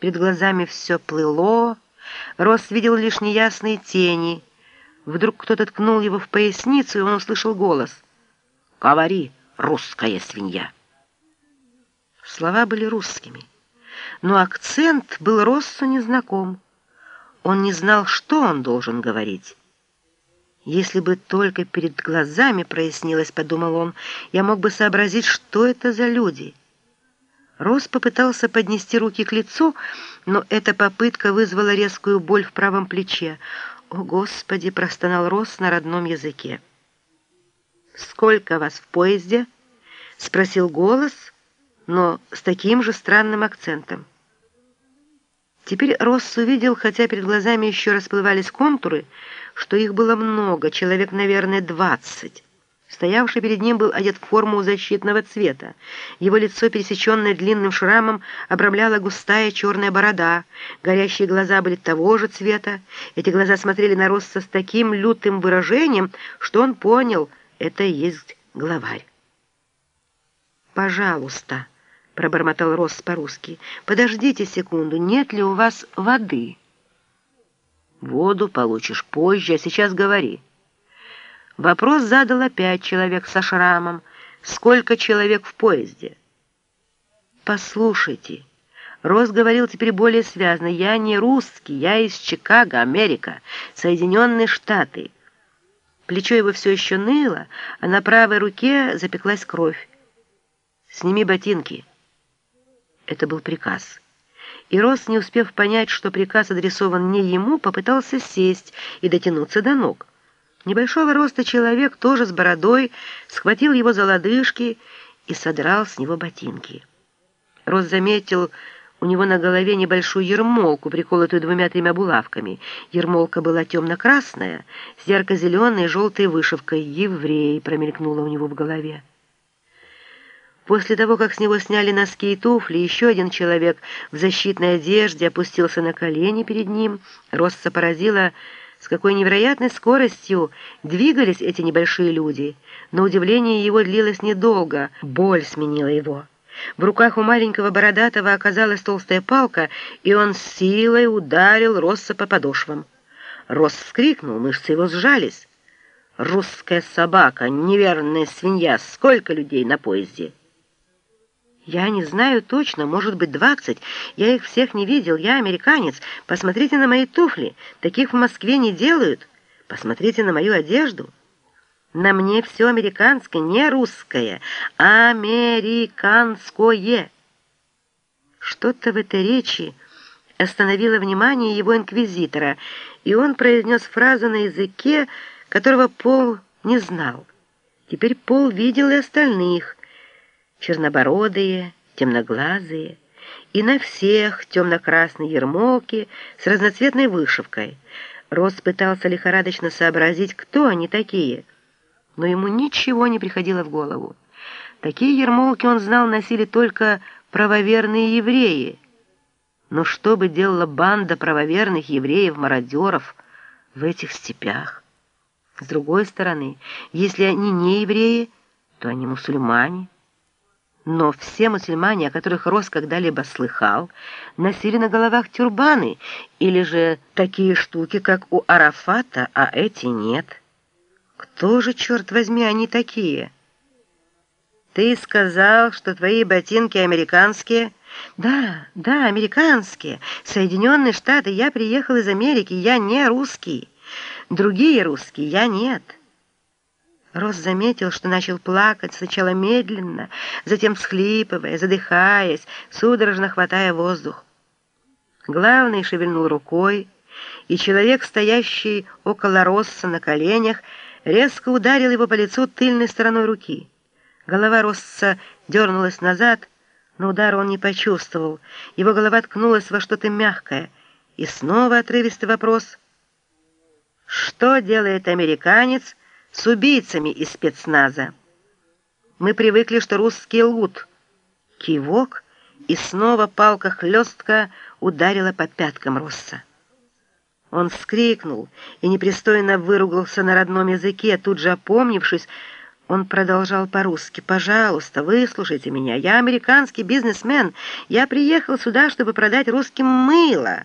Перед глазами все плыло, Рос видел лишь неясные тени. Вдруг кто-то ткнул его в поясницу, и он услышал голос. «Говори, русская свинья!» Слова были русскими, но акцент был Россу незнаком. Он не знал, что он должен говорить. «Если бы только перед глазами прояснилось, — подумал он, — я мог бы сообразить, что это за люди». Рос попытался поднести руки к лицу, но эта попытка вызвала резкую боль в правом плече. «О, Господи!» — простонал Рос на родном языке. «Сколько вас в поезде?» — спросил голос, но с таким же странным акцентом. Теперь Росс увидел, хотя перед глазами еще расплывались контуры, что их было много, человек, наверное, двадцать. Стоявший перед ним был одет в форму защитного цвета. Его лицо, пересеченное длинным шрамом, обрамляла густая черная борода. Горящие глаза были того же цвета. Эти глаза смотрели на Росса с таким лютым выражением, что он понял, это и есть главарь. «Пожалуйста», — пробормотал Росс по-русски, — «подождите секунду, нет ли у вас воды?» «Воду получишь позже, а сейчас говори». Вопрос задал опять человек со шрамом. Сколько человек в поезде? Послушайте, Рос говорил теперь более связно. Я не русский, я из Чикаго, Америка, Соединенные Штаты. Плечо его все еще ныло, а на правой руке запеклась кровь. «Сними ботинки». Это был приказ. И Рос, не успев понять, что приказ адресован не ему, попытался сесть и дотянуться до ног. Небольшого роста человек, тоже с бородой, схватил его за лодыжки и содрал с него ботинки. Рос заметил у него на голове небольшую ермолку, приколотую двумя-тремя булавками. Ермолка была темно-красная, с ярко-зеленой и желтой вышивкой. «Еврей» промелькнуло у него в голове. После того, как с него сняли носки и туфли, еще один человек в защитной одежде опустился на колени перед ним. Росса поразила с какой невероятной скоростью двигались эти небольшие люди. Но удивление его длилось недолго, боль сменила его. В руках у маленького бородатого оказалась толстая палка, и он силой ударил Росса по подошвам. Росс вскрикнул, мышцы его сжались. «Русская собака, неверная свинья, сколько людей на поезде?» «Я не знаю точно, может быть, двадцать. Я их всех не видел, я американец. Посмотрите на мои туфли, таких в Москве не делают. Посмотрите на мою одежду. На мне все американское, не русское, американское». Что-то в этой речи остановило внимание его инквизитора, и он произнес фразу на языке, которого Пол не знал. Теперь Пол видел и остальных, чернобородые, темноглазые, и на всех темно-красные ермолки с разноцветной вышивкой. Рос пытался лихорадочно сообразить, кто они такие, но ему ничего не приходило в голову. Такие ермолки, он знал, носили только правоверные евреи. Но что бы делала банда правоверных евреев-мародеров в этих степях? С другой стороны, если они не евреи, то они мусульмане. Но все мусульмане, о которых Рос когда-либо слыхал, носили на головах тюрбаны или же такие штуки, как у Арафата, а эти нет. Кто же, черт возьми, они такие? Ты сказал, что твои ботинки американские? Да, да, американские. Соединенные Штаты. Я приехал из Америки, я не русский. Другие русские, я нет. Рос заметил, что начал плакать сначала медленно, затем всхлипывая, задыхаясь, судорожно хватая воздух. Главный шевельнул рукой, и человек, стоящий около Росса на коленях, резко ударил его по лицу тыльной стороной руки. Голова Росса дернулась назад, но удара он не почувствовал. Его голова ткнулась во что-то мягкое. И снова отрывистый вопрос. «Что делает американец?» С убийцами из спецназа. Мы привыкли, что русские лгут. Кивок, и снова палка хлестка ударила по пяткам Росса. Он вскрикнул и непристойно выругался на родном языке, тут же опомнившись, Он продолжал по-русски. «Пожалуйста, выслушайте меня. Я американский бизнесмен. Я приехал сюда, чтобы продать русским мыло».